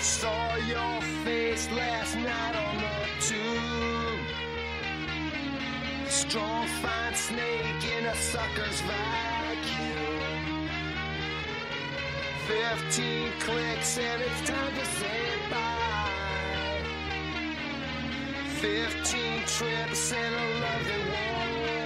Saw your face last night on the tube. Strong fine snake in a sucker's vacuum. Fifteen clicks and it's time to say bye. Fifteen trips and a love that won't.